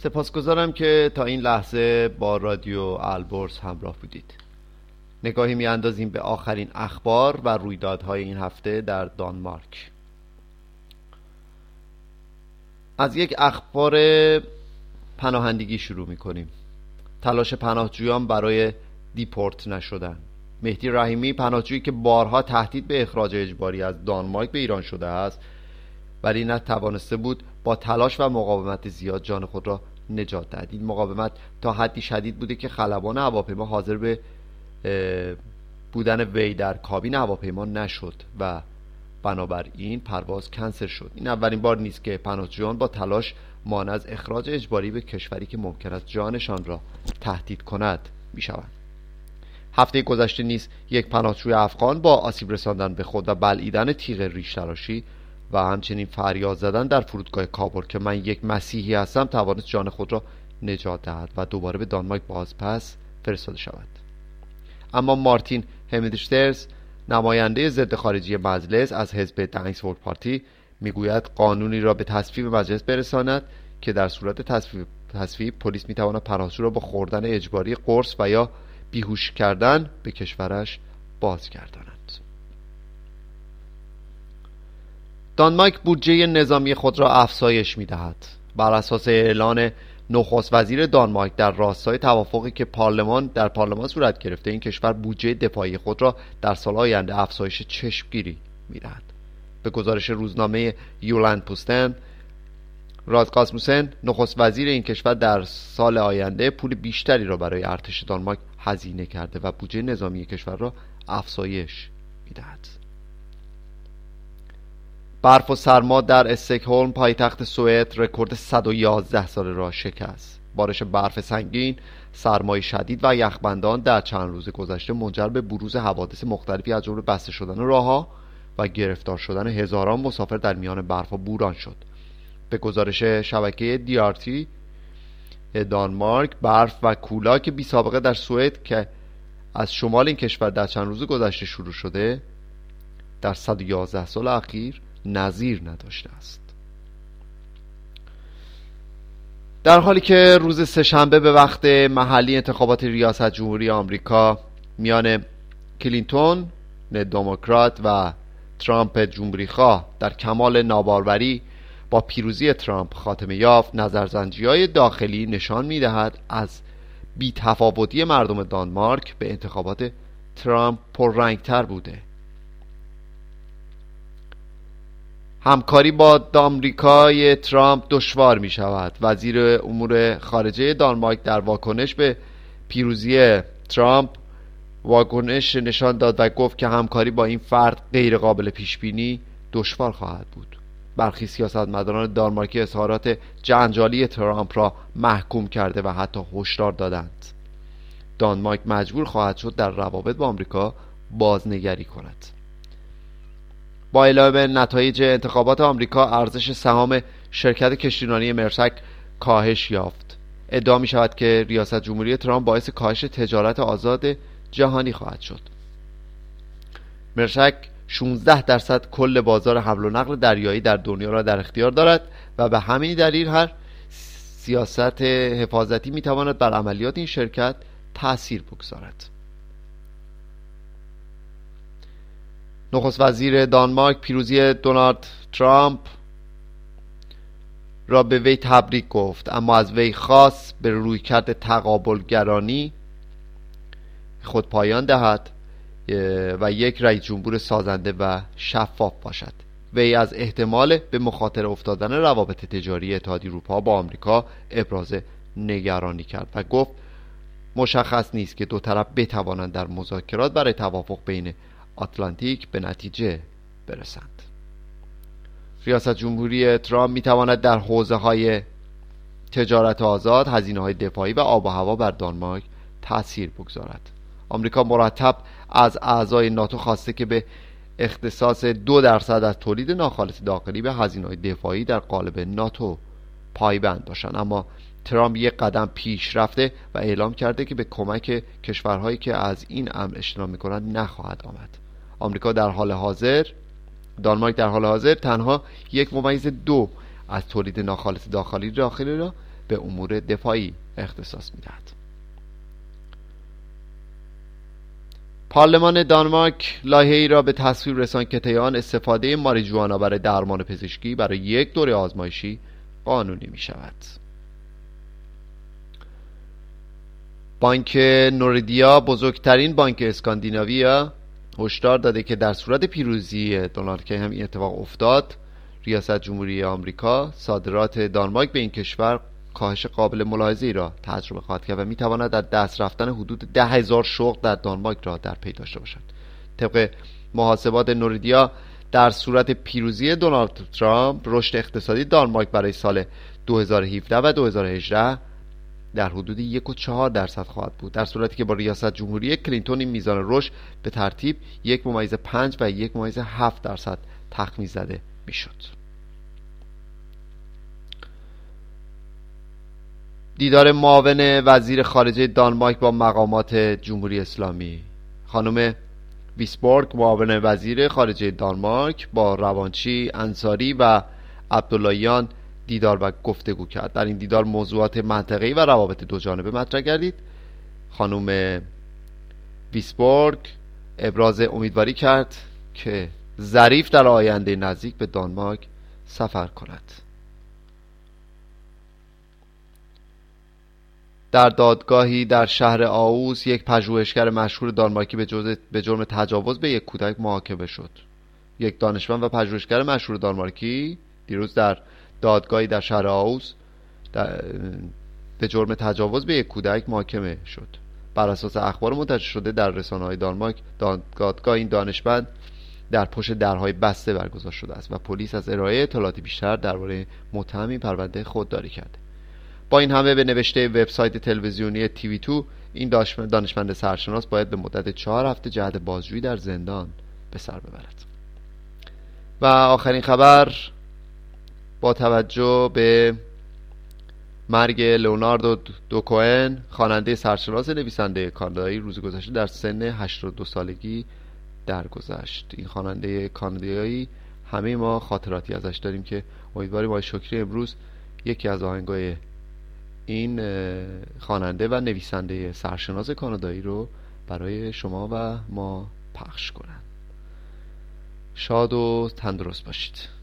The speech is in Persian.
سپاسگزارم که تا این لحظه با رادیو البرز همراه بودید. نگاهی میاندازیم به آخرین اخبار و رویدادهای این هفته در دانمارک. از یک اخبار پناهندگی شروع می‌کنیم. تلاش پناهجویان برای دیپورت نشدن. مهدی رحیمی پناهجویی که بارها تهدید به اخراج اجباری از دانمارک به ایران شده است ولی نه توانسته بود با تلاش و مقاومت زیاد جان خود را نجات دهد. این مقاومت تا حدی شدید بوده که خلبان هواپیما حاضر به بودن وی در کابین هواپیما نشد و بنابراین پرواز کنسل شد. این اولین بار نیست که پناهجویان با تلاش مانع از اخراج اجباری به کشوری که ممکن است جانشان را تهدید کند می‌شوند. هفته گذشته نیز یک پناهجوی افغان با آسیب رساندن به خود و بلعیدن تیغ ریش تراشی و همچنین فریاد زدن در فرودگاه کابل که من یک مسیحی هستم توانست جان خود را نجات دهد و دوباره به دانمارک بازپس فرستاده شود. اما مارتین همیدشترز نماینده ضد خارجی مجلس از حزب دنگسورد پارتی می‌گوید قانونی را به تصویب مجلس برساند که در صورت تصویب پلیس می‌تواند پناهجو را با خوردن اجباری قرص و یا بیهوش کردن به کشورش بازگرداند. دانمارک بودجه نظامی خود را افزایش می‌دهد. بر اساس اعلان نخست وزیر دانمارک در راستای توافقی که پارلمان در پارلمان صورت گرفته این کشور بودجه دفاعی خود را در سال آینده افزایش چشمگیری می‌دهد. به گزارش روزنامه یولند پوستن رادقاسموسن نخست وزیر این کشور در سال آینده پول بیشتری را برای ارتش دانمارک هزینه کرده و بودجه نظامی کشور را افزایش می‌دهد. برف و سرما در استکهلم پایتخت سوئد رکورد 111 ساله را شکست. بارش برف سنگین سرمای شدید و یخبندان در چند روز گذشته منجر به بروز حوادث مختلفی از جمله بسته شدن راهها و گرفتار شدن هزاران مسافر در میان برف و بوران شد. به گزارش شبکه دیارتی دانمارک برف و کولاک بی سابقه در سوئد که از شمال این کشور در چند روز گذشته شروع شده در 111 سال اخیر نظیر نداشته است. در حالی که روز سهشنبه به وقت محلی انتخابات ریاست جمهوری آمریکا میان کلینتون دموکرات و ترامپ جمهوری خواه در کمال ناباروری با پیروزی ترامپ خاتمه یافت نظرزنجی های داخلی نشان می دهد از بیتفاوتی مردم دانمارک به انتخابات ترامپ پررنگتر بوده. همکاری با آمریکای ترامپ دشوار می شود وزیر امور خارجه دانمارک در واکنش به پیروزی ترامپ واکنش نشان داد و گفت که همکاری با این فرد غیر قابل پیش بینی دشوار خواهد بود. برخی سیاستمداران دانمارکی اظهارات جنجالی ترامپ را محکوم کرده و حتی هشدار دادند. دانمارک مجبور خواهد شد در روابط با آمریکا بازنگری کند. با اعلام نتایج انتخابات آمریکا ارزش سهام شرکت کشتیرانی مرسک کاهش یافت. ادعا می شود که ریاست جمهوری ترامپ باعث کاهش تجارت آزاد جهانی خواهد شد. مرسک 16 درصد کل بازار حمل و نقل دریایی در دنیا را در اختیار دارد و به همین دلیل هر سیاست حفاظتی می تواند بر عملیات این شرکت تأثیر بگذارد. نخست وزیر دانمارک پیروزی دونالد ترامپ را به وی تبریک گفت اما از وی خواست به رویکرد تقابلگرانی خود پایان دهد و یک رئیس جمهور سازنده و شفاف باشد. وی از احتمال به مخاطر افتادن روابط تجاری اتحادیه اروپا با آمریکا ابراز نگرانی کرد و گفت مشخص نیست که دو طرف بتوانند در مذاکرات برای توافق بین آتلانتیک به نتیجه برسند. ریاست جمهوری ترامپ می تواند در حوزه های تجارت آزاد، هزینه های دفاعی و آب و هوا بر دانمارک تاثیر بگذارد. آمریکا مرتب از اعضای ناتو خواسته که به اختصاص دو درصد از تولید ناخالص داخلی به هزینه های دفاعی در قالب ناتو پایبند باشند. اما ترامپ یک قدم پیش رفته و اعلام کرده که به کمک کشورهایی که از این امر اجتناب می‌کنند نخواهد آمد. آمریکا در حال حاضر دانمارک در حال حاضر تنها یک ممیز دو از تولید ناخالص داخلی داخلی را به امور دفاعی اختصاص می‌دهد. پارلمان دانمارک ای را به تصویر رسان که تیان استفاده ماریجوانا برای درمان پزشکی برای یک دوره آزمایشی قانونی می شود بانک نوردیا بزرگترین بانک اسکاندیناویا هشدار داده که در صورت پیروزی دونالد که هم این اتفاق افتاد ریاست جمهوری آمریکا صادرات دانمارک به این کشور کاهش قابل ملاحظه ای را تجربه خواهد کرد و می تواند در دست رفتن حدود ده هزار شغل در دانمارک را در پی داشته باشد. طبق محاسبات نوریدیا در صورت پیروزی دونالد ترامپ رشد اقتصادی دانمارک برای سال 2017 و 2018 در حدود یک و چهار درصد خواهد بود. در صورتی که با ریاست جمهوری کلینتون این میزان رشد به ترتیب یک ممیز پنج و یک ممیز هفت درصد تخمین زده می‌شد. دیدار معاون وزیر خارجه دانمارک با مقامات جمهوری اسلامی. خانم ویسبورگ معاون وزیر خارجه دانمارک با روانچی انصاری و عبداللهیان دیدار و گفتگو کرد. در این دیدار موضوعات منطقه‌ای و روابط دو جانبه مطرح گردید خانم ویسبورگ ابراز امیدواری کرد که ظریف در آینده نزدیک به دانمارک سفر کند. در دادگاهی در شهر آووس یک پژوهشگر مشهور دانمارکی به جرم تجاوز به یک کودک محاکمه شد. یک دانشمند و پژوهشگر مشهور دانمارکی دیروز در دادگاهی در شهر آووس به جرم تجاوز به یک کودک محاکمه شد. بر اساس اخبار منتشر شده در رسانه های دانمارک دادگاه این دانشمند در پشت درهای بسته برگزار شده است و پلیس از ارائه اطلاعاتی بیشتر درباره متهم این پرونده خودداری کرده با این همه به نوشته وبسایت تلویزیونی تیوی تو این دانشمند سرشناس باید به مدت چهار هفته جهت بازجویی در زندان به سر ببرد. و آخرین خبر با توجه به مرگ لئوناردو دوکوئن خواننده سرشناس نویسنده کانادایی روز گذشته در سن 82 سالگی درگذشت. این خواننده کانادایی همه ما خاطراتی ازش داریم که امیدواریم آقای شکری امروز یکی از آهنگای این خواننده و نویسنده سرشناس کانادایی رو برای شما و ما پخش کنند شاد و تندرست باشید.